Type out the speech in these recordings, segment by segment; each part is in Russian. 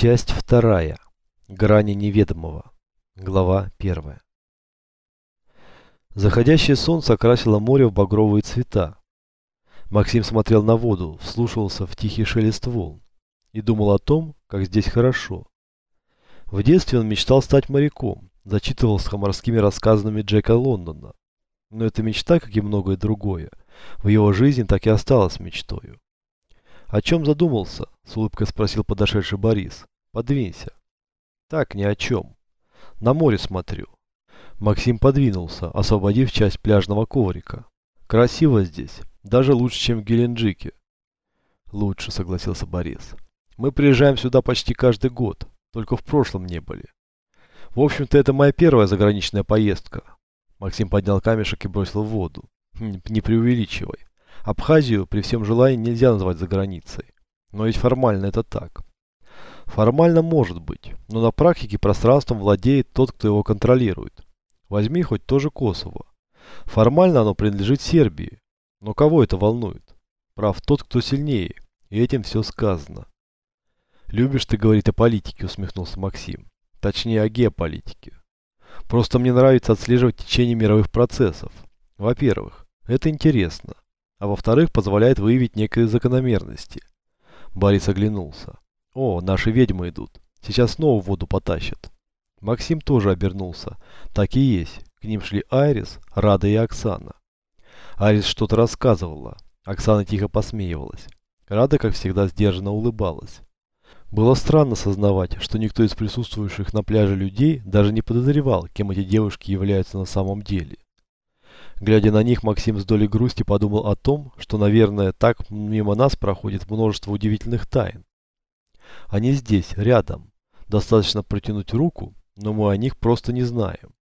Часть вторая. Грани неведомого. Глава первая. Заходящее солнце окрасило море в багровые цвета. Максим смотрел на воду, вслушивался в тихий шелест волн и думал о том, как здесь хорошо. В детстве он мечтал стать моряком, зачитывался морскими рассказами Джека Лондона. Но эта мечта, как и многое другое, в его жизни так и осталась мечтою. «О чем задумался?» – с улыбкой спросил подошедший Борис. «Подвинься». «Так, ни о чем. На море смотрю». Максим подвинулся, освободив часть пляжного коврика. «Красиво здесь. Даже лучше, чем в Геленджике». «Лучше», – согласился Борис. «Мы приезжаем сюда почти каждый год, только в прошлом не были. В общем-то, это моя первая заграничная поездка». Максим поднял камешек и бросил в воду. «Не преувеличивай. Абхазию при всем желании нельзя назвать за границей. Но ведь формально это так. Формально может быть, но на практике пространством владеет тот, кто его контролирует. Возьми хоть тоже Косово. Формально оно принадлежит Сербии. Но кого это волнует? Прав тот, кто сильнее. И этим все сказано. «Любишь ты говорить о политике», усмехнулся Максим. Точнее, о геополитике. Просто мне нравится отслеживать течение мировых процессов. Во-первых, это интересно а во-вторых, позволяет выявить некие закономерности. Борис оглянулся. О, наши ведьмы идут. Сейчас снова воду потащат. Максим тоже обернулся. Так и есть. К ним шли Айрис, Рада и Оксана. Айрис что-то рассказывала. Оксана тихо посмеивалась. Рада, как всегда, сдержанно улыбалась. Было странно сознавать, что никто из присутствующих на пляже людей даже не подозревал, кем эти девушки являются на самом деле. Глядя на них, Максим с долей грусти подумал о том, что, наверное, так мимо нас проходит множество удивительных тайн. Они здесь, рядом. Достаточно протянуть руку, но мы о них просто не знаем.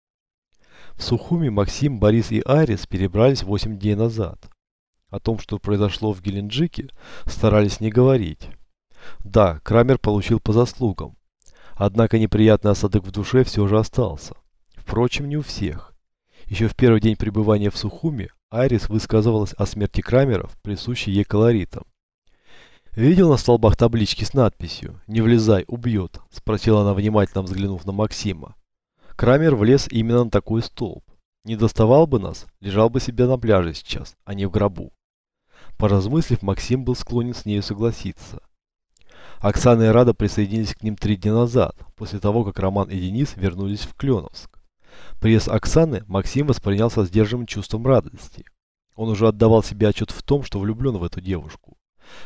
В Сухуми Максим, Борис и Арис перебрались 8 дней назад. О том, что произошло в Геленджике, старались не говорить. Да, Крамер получил по заслугам. Однако неприятный осадок в душе все же остался. Впрочем, не у всех. Еще в первый день пребывания в Сухуми Айрис высказывалась о смерти Крамеров, присущей ей колоритом. «Видел на столбах таблички с надписью «Не влезай, убьет», – спросила она, внимательно взглянув на Максима. Крамер влез именно на такой столб. Не доставал бы нас, лежал бы себе на пляже сейчас, а не в гробу. Поразмыслив, Максим был склонен с нею согласиться. Оксана и Рада присоединились к ним три дня назад, после того, как Роман и Денис вернулись в Кленовск. Приезд Оксаны Максим воспринял со сдержанным чувством радости. Он уже отдавал себе отчет в том, что влюблен в эту девушку.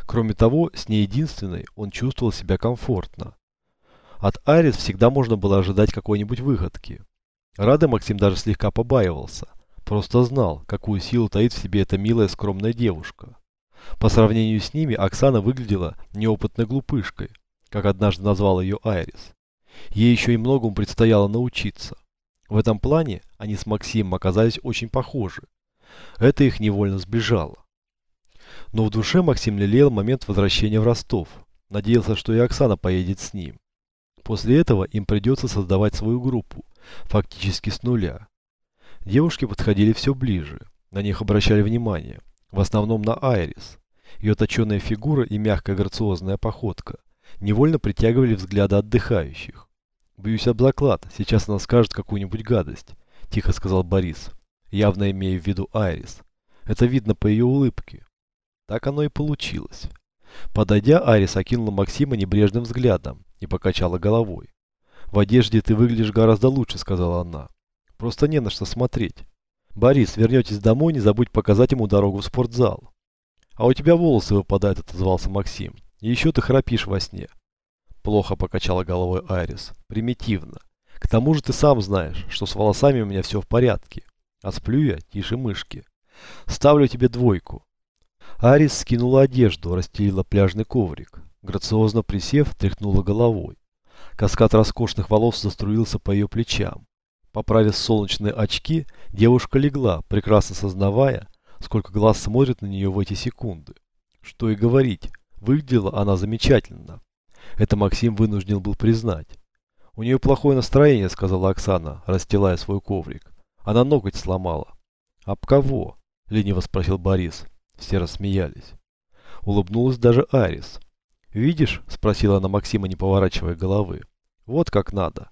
Кроме того, с ней единственной он чувствовал себя комфортно. От Айрис всегда можно было ожидать какой-нибудь выходки. Рады Максим даже слегка побаивался. Просто знал, какую силу таит в себе эта милая скромная девушка. По сравнению с ними Оксана выглядела неопытной глупышкой, как однажды назвал ее Айрис. Ей еще и многому предстояло научиться. В этом плане они с Максимом оказались очень похожи. Это их невольно сближало. Но в душе Максим лелеял момент возвращения в Ростов. Надеялся, что и Оксана поедет с ним. После этого им придется создавать свою группу, фактически с нуля. Девушки подходили все ближе, на них обращали внимание, в основном на Айрис. Ее точеная фигура и мягкая грациозная походка невольно притягивали взгляды отдыхающих. «Боюсь об заклад, сейчас она скажет какую-нибудь гадость», – тихо сказал Борис, явно имея в виду Айрис. «Это видно по ее улыбке». Так оно и получилось. Подойдя, Айрис окинула Максима небрежным взглядом и покачала головой. «В одежде ты выглядишь гораздо лучше», – сказала она. «Просто не на что смотреть. Борис, вернетесь домой, не забудь показать ему дорогу в спортзал». «А у тебя волосы выпадают», – отозвался Максим. «И еще ты храпишь во сне». Плохо покачала головой Айрис. Примитивно. К тому же ты сам знаешь, что с волосами у меня все в порядке. А сплю я тише мышки. Ставлю тебе двойку. Арис скинула одежду, расстелила пляжный коврик. Грациозно присев, тряхнула головой. Каскад роскошных волос заструился по ее плечам. Поправив солнечные очки, девушка легла, прекрасно сознавая, сколько глаз смотрит на нее в эти секунды. Что и говорить, выглядела она замечательно. Это Максим вынужден был признать. «У нее плохое настроение», — сказала Оксана, расстилая свой коврик. «Она ноготь сломала». «Об кого?» — лениво спросил Борис. Все рассмеялись. Улыбнулась даже Арис. «Видишь?» – спросила она Максима, не поворачивая головы. «Вот как надо».